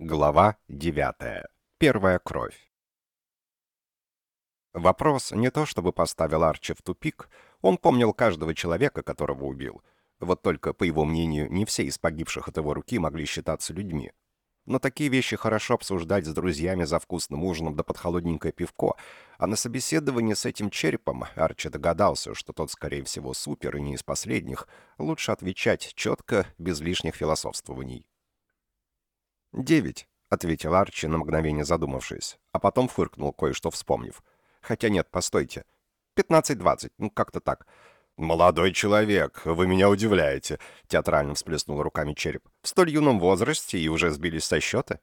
Глава 9. Первая кровь. Вопрос не то чтобы поставил Арчи в тупик, он помнил каждого человека, которого убил. Вот только, по его мнению, не все из погибших от его руки могли считаться людьми. Но такие вещи хорошо обсуждать с друзьями за вкусным ужином да под холодненькое пивко, а на собеседовании с этим черепом Арчи догадался, что тот, скорее всего, супер и не из последних, лучше отвечать четко, без лишних философствований. «Девять», — ответил Арчи, на мгновение задумавшись, а потом фыркнул, кое-что вспомнив. «Хотя нет, постойте. Пятнадцать-двадцать, ну как-то так». «Молодой человек, вы меня удивляете», — театрально всплеснул руками череп. «В столь юном возрасте и уже сбились со счета?»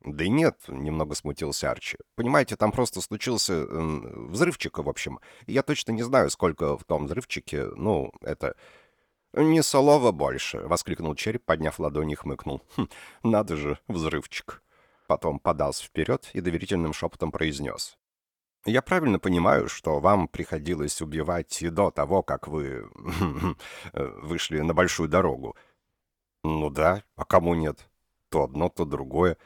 «Да и нет», — немного смутился Арчи. «Понимаете, там просто случился э, взрывчик, в общем. Я точно не знаю, сколько в том взрывчике, ну, это...» «Ни слова больше!» — воскликнул череп, подняв ладони и хмыкнул. «Хм, надо же, взрывчик!» Потом подался вперед и доверительным шепотом произнес. «Я правильно понимаю, что вам приходилось убивать и до того, как вы вышли на большую дорогу?» «Ну да, а кому нет? То одно, то другое.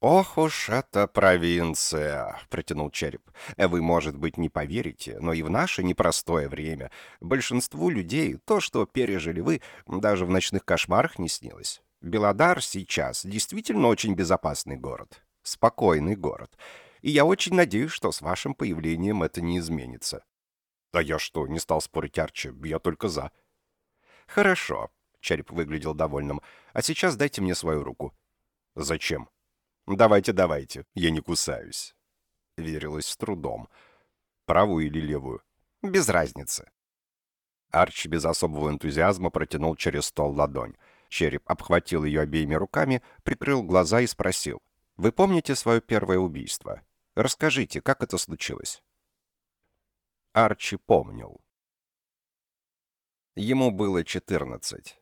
«Ох уж эта провинция!» — протянул череп. «Вы, может быть, не поверите, но и в наше непростое время большинству людей то, что пережили вы, даже в ночных кошмарах не снилось. Белодар сейчас действительно очень безопасный город. Спокойный город. И я очень надеюсь, что с вашим появлением это не изменится». «Да я что, не стал спорить Арчи, я только за». «Хорошо», — череп выглядел довольным. «А сейчас дайте мне свою руку». «Зачем?» «Давайте, давайте, я не кусаюсь». Верилось с трудом. Правую или левую? Без разницы. Арчи без особого энтузиазма протянул через стол ладонь. Череп обхватил ее обеими руками, прикрыл глаза и спросил. «Вы помните свое первое убийство? Расскажите, как это случилось?» Арчи помнил. Ему было четырнадцать.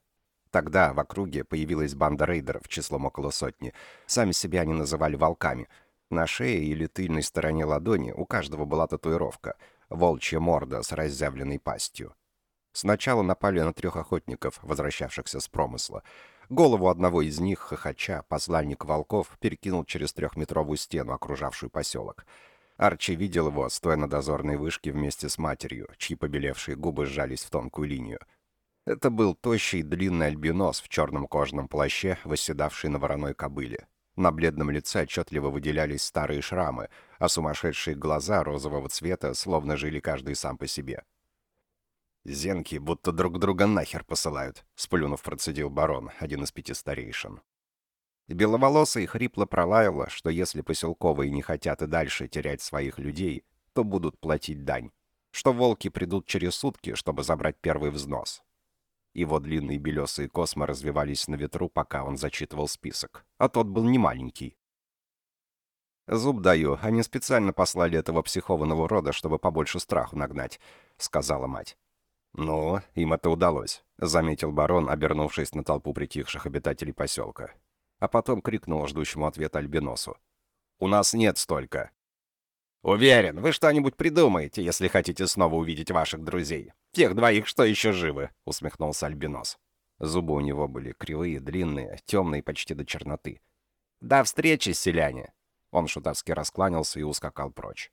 Тогда в округе появилась банда рейдеров числом около сотни. Сами себя они называли волками. На шее или тыльной стороне ладони у каждого была татуировка — волчья морда с разъявленной пастью. Сначала напали на трех охотников, возвращавшихся с промысла. Голову одного из них, хохоча, посланник волков, перекинул через трехметровую стену, окружавшую поселок. Арчи видел его, стоя на дозорной вышке вместе с матерью, чьи побелевшие губы сжались в тонкую линию. Это был тощий длинный альбинос в черном кожаном плаще, восседавший на вороной кобыле. На бледном лице отчетливо выделялись старые шрамы, а сумасшедшие глаза розового цвета словно жили каждый сам по себе. «Зенки будто друг друга нахер посылают», — сплюнув процедил барон, один из пяти старейшин. Беловолосый хрипло пролаяла, что если поселковые не хотят и дальше терять своих людей, то будут платить дань, что волки придут через сутки, чтобы забрать первый взнос, его длинные белесые космы развивались на ветру, пока он зачитывал список. А тот был не маленький. «Зуб даю, они специально послали этого психованного рода, чтобы побольше страху нагнать», — сказала мать. «Ну, им это удалось», — заметил барон, обернувшись на толпу притихших обитателей поселка. А потом крикнул ждущему ответа Альбиносу. «У нас нет столько». «Уверен, вы что-нибудь придумаете, если хотите снова увидеть ваших друзей. Тех двоих, что еще живы», — усмехнулся Альбинос. Зубы у него были кривые, длинные, темные почти до черноты. «До встречи, селяне!» Он шутовски раскланялся и ускакал прочь.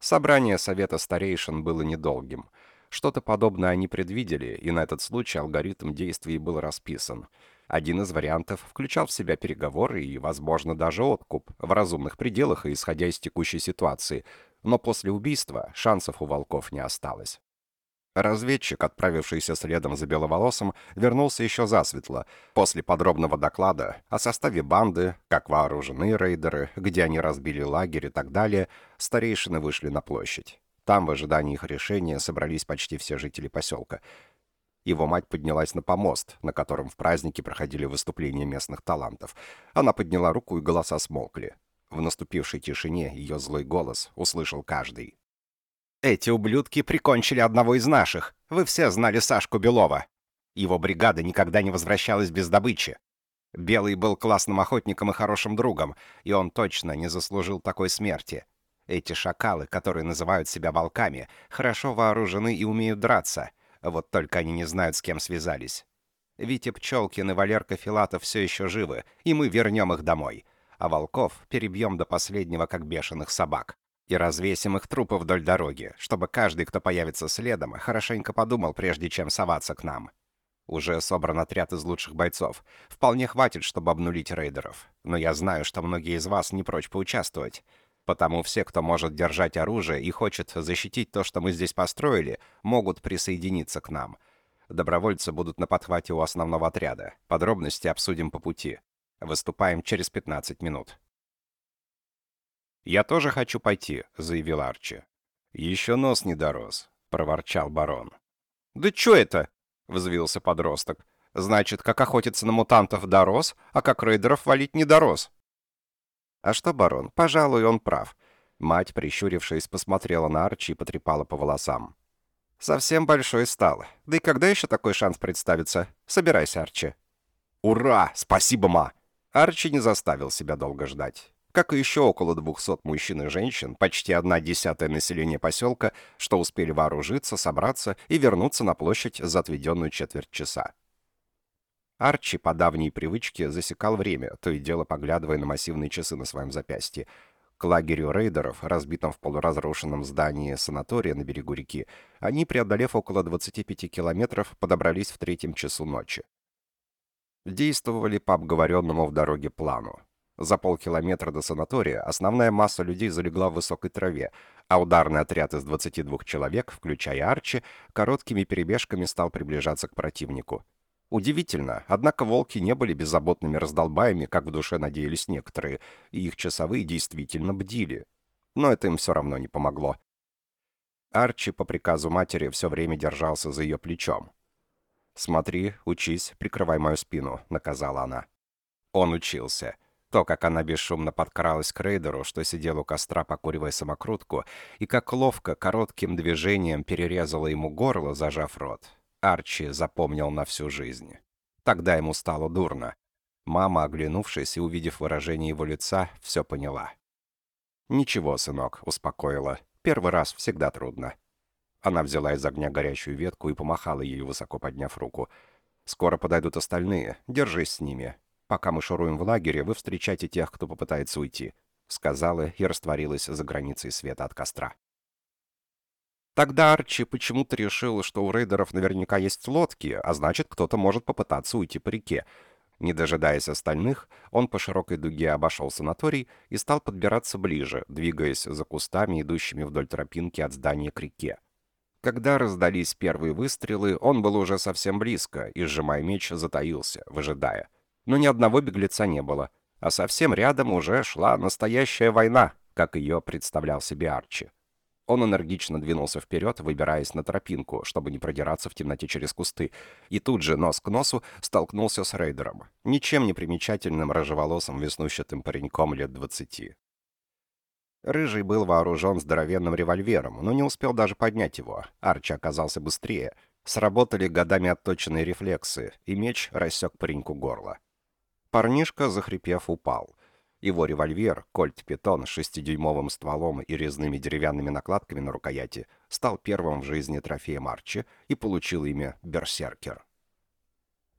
Собрание Совета Старейшин было недолгим. Что-то подобное они предвидели, и на этот случай алгоритм действий был расписан — один из вариантов включал в себя переговоры и, возможно, даже откуп в разумных пределах и исходя из текущей ситуации, но после убийства шансов у волков не осталось. Разведчик, отправившийся следом за Беловолосом, вернулся еще засветло, после подробного доклада о составе банды, как вооружены рейдеры, где они разбили лагерь и так далее, старейшины вышли на площадь. Там, в ожидании их решения, собрались почти все жители поселка — его мать поднялась на помост, на котором в празднике проходили выступления местных талантов. Она подняла руку, и голоса смолкли. В наступившей тишине ее злой голос услышал каждый. «Эти ублюдки прикончили одного из наших. Вы все знали Сашку Белова. Его бригада никогда не возвращалась без добычи. Белый был классным охотником и хорошим другом, и он точно не заслужил такой смерти. Эти шакалы, которые называют себя волками, хорошо вооружены и умеют драться. Вот только они не знают, с кем связались. Витя Пчелкин и Валерка Филатов все еще живы, и мы вернем их домой. А волков перебьем до последнего, как бешеных собак. И развесим их трупы вдоль дороги, чтобы каждый, кто появится следом, хорошенько подумал, прежде чем соваться к нам. Уже собран отряд из лучших бойцов. Вполне хватит, чтобы обнулить рейдеров. Но я знаю, что многие из вас не прочь поучаствовать. Потому все, кто может держать оружие и хочет защитить то, что мы здесь построили, могут присоединиться к нам. Добровольцы будут на подхвате у основного отряда. Подробности обсудим по пути. Выступаем через 15 минут. «Я тоже хочу пойти», — заявил Арчи. «Еще нос не дорос», — проворчал барон. «Да чё это?» — взвился подросток. «Значит, как охотиться на мутантов дорос, а как рейдеров валить не дорос». «А что, барон, пожалуй, он прав». Мать, прищурившись, посмотрела на Арчи и потрепала по волосам. «Совсем большой стал. Да и когда еще такой шанс представится? Собирайся, Арчи». «Ура! Спасибо, ма!» Арчи не заставил себя долго ждать как и еще около 200 мужчин и женщин, почти одна десятая населения поселка, что успели вооружиться, собраться и вернуться на площадь за отведенную четверть часа. Арчи по давней привычке засекал время, то и дело поглядывая на массивные часы на своем запястье. К лагерю рейдеров, разбитом в полуразрушенном здании санатория на берегу реки, они, преодолев около 25 километров, подобрались в третьем часу ночи. Действовали по обговоренному в дороге плану. За полкилометра до санатория основная масса людей залегла в высокой траве, а ударный отряд из 22 человек, включая Арчи, короткими перебежками стал приближаться к противнику. Удивительно, однако волки не были беззаботными раздолбаями, как в душе надеялись некоторые, и их часовые действительно бдили. Но это им все равно не помогло. Арчи по приказу матери все время держался за ее плечом. «Смотри, учись, прикрывай мою спину», — наказала она. Он учился. То, как она бесшумно подкралась к рейдеру, что сидел у костра, покуривая самокрутку, и как ловко, коротким движением перерезала ему горло, зажав рот, Арчи запомнил на всю жизнь. Тогда ему стало дурно. Мама, оглянувшись и увидев выражение его лица, все поняла. «Ничего, сынок», — успокоила. «Первый раз всегда трудно». Она взяла из огня горячую ветку и помахала ею, высоко подняв руку. «Скоро подойдут остальные. Держись с ними. Пока мы шуруем в лагере, вы встречайте тех, кто попытается уйти», — сказала и растворилась за границей света от костра. Тогда Арчи почему-то решил, что у рейдеров наверняка есть лодки, а значит, кто-то может попытаться уйти по реке. Не дожидаясь остальных, он по широкой дуге обошел санаторий и стал подбираться ближе, двигаясь за кустами, идущими вдоль тропинки от здания к реке. Когда раздались первые выстрелы, он был уже совсем близко и, сжимая меч, затаился, выжидая — но ни одного беглеца не было, а совсем рядом уже шла настоящая война, как ее представлял себе Арчи. Он энергично двинулся вперед, выбираясь на тропинку, чтобы не продираться в темноте через кусты, и тут же, нос к носу, столкнулся с рейдером, ничем не примечательным рыжеволосым веснущатым пареньком лет двадцати. Рыжий был вооружен здоровенным револьвером, но не успел даже поднять его. Арчи оказался быстрее. Сработали годами отточенные рефлексы, и меч рассек пареньку горло. Парнишка, захрипев, упал. Его револьвер, кольт Питон с шестидюймовым стволом и резными деревянными накладками на рукояти, стал первым в жизни трофеем Арчи и получил имя Берсеркер.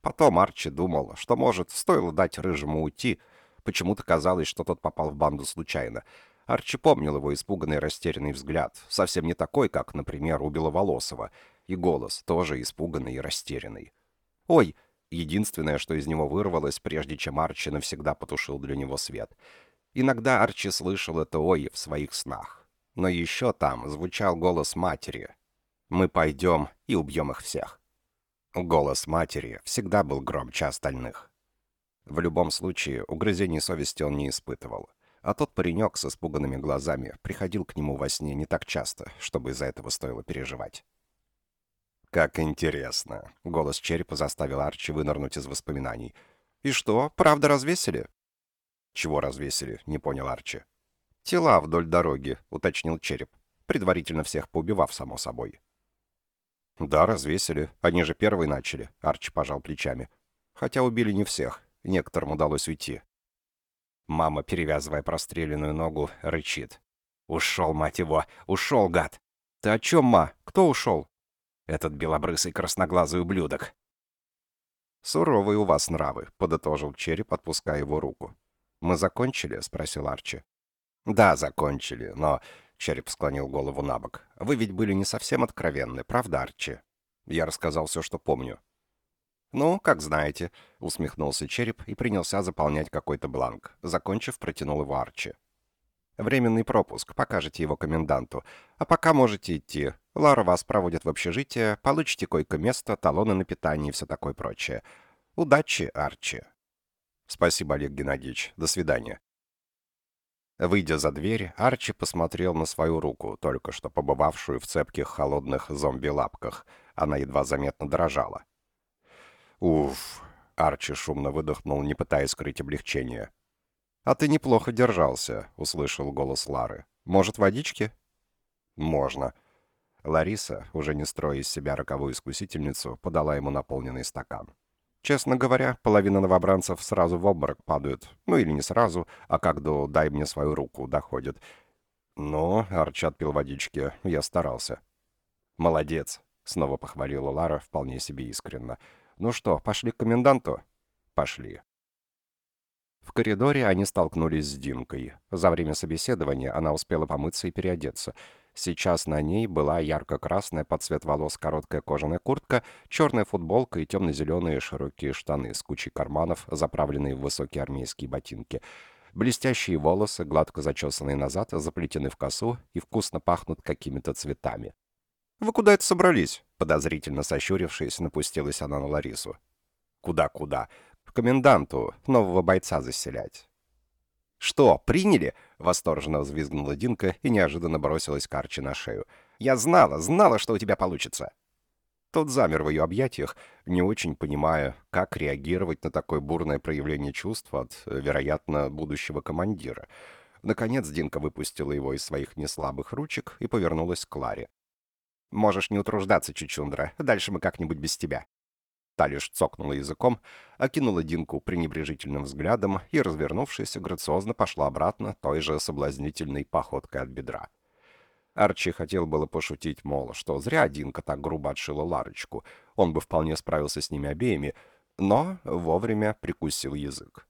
Потом Арчи думал, что, может, стоило дать Рыжему уйти. Почему-то казалось, что тот попал в банду случайно. Арчи помнил его испуганный растерянный взгляд, совсем не такой, как, например, у Беловолосова, и голос, тоже испуганный и растерянный. «Ой!» Единственное, что из него вырвалось, прежде чем Арчи навсегда потушил для него свет. Иногда Арчи слышал это «ой» в своих снах. Но еще там звучал голос матери. «Мы пойдем и убьем их всех». Голос матери всегда был громче остальных. В любом случае, угрызений совести он не испытывал. А тот паренек с испуганными глазами приходил к нему во сне не так часто, чтобы из-за этого стоило переживать. «Как интересно!» — голос черепа заставил Арчи вынырнуть из воспоминаний. «И что, правда развесили?» «Чего развесили?» — не понял Арчи. «Тела вдоль дороги», — уточнил череп, предварительно всех поубивав, само собой. «Да, развесили. Они же первые начали», — Арчи пожал плечами. «Хотя убили не всех. Некоторым удалось уйти». Мама, перевязывая простреленную ногу, рычит. «Ушел, мать его! Ушел, гад!» «Ты о чем, ма? Кто ушел?» Этот белобрысый красноглазый ублюдок. «Суровые у вас нравы», — подытожил череп, отпуская его руку. «Мы закончили?» — спросил Арчи. «Да, закончили, но...» — череп склонил голову на бок. «Вы ведь были не совсем откровенны, правда, Арчи?» Я рассказал все, что помню. «Ну, как знаете», — усмехнулся череп и принялся заполнять какой-то бланк. Закончив, протянул его Арчи. «Временный пропуск. Покажете его коменданту. А пока можете идти. Лара вас проводит в общежитие, получите койко-место, талоны на питание и все такое прочее. Удачи, Арчи!» «Спасибо, Олег Геннадьевич. До свидания». Выйдя за дверь, Арчи посмотрел на свою руку, только что побывавшую в цепких холодных зомби-лапках. Она едва заметно дрожала. «Уф!» — Арчи шумно выдохнул, не пытаясь скрыть облегчение. «А ты неплохо держался», — услышал голос Лары. «Может, водички?» «Можно». Лариса, уже не строя из себя роковую искусительницу, подала ему наполненный стакан. Честно говоря, половина новобранцев сразу в обморок падают. Ну или не сразу, а как до «дай мне свою руку» доходит. Но Арчи отпил водички, я старался. «Молодец», — снова похвалила Лара вполне себе искренно. «Ну что, пошли к коменданту?» «Пошли». В коридоре они столкнулись с Динкой. За время собеседования она успела помыться и переодеться — Сейчас на ней была ярко-красная под цвет волос короткая кожаная куртка, черная футболка и темно-зеленые широкие штаны с кучей карманов, заправленные в высокие армейские ботинки. Блестящие волосы, гладко зачесанные назад, заплетены в косу и вкусно пахнут какими-то цветами. «Вы куда это собрались?» Подозрительно сощурившись, напустилась она на Ларису. «Куда-куда? К коменданту, нового бойца заселять». «Что, приняли?» — восторженно взвизгнула Динка и неожиданно бросилась к Арчи на шею. «Я знала, знала, что у тебя получится!» Тот замер в ее объятиях, не очень понимая, как реагировать на такое бурное проявление чувств от, вероятно, будущего командира. Наконец Динка выпустила его из своих неслабых ручек и повернулась к Ларе. «Можешь не утруждаться, Чучундра, дальше мы как-нибудь без тебя». Та лишь цокнула языком, окинула Динку пренебрежительным взглядом и, развернувшись, грациозно пошла обратно той же соблазнительной походкой от бедра. Арчи хотел было пошутить, мол, что зря Динка так грубо отшила Ларочку, он бы вполне справился с ними обеими, но вовремя прикусил язык.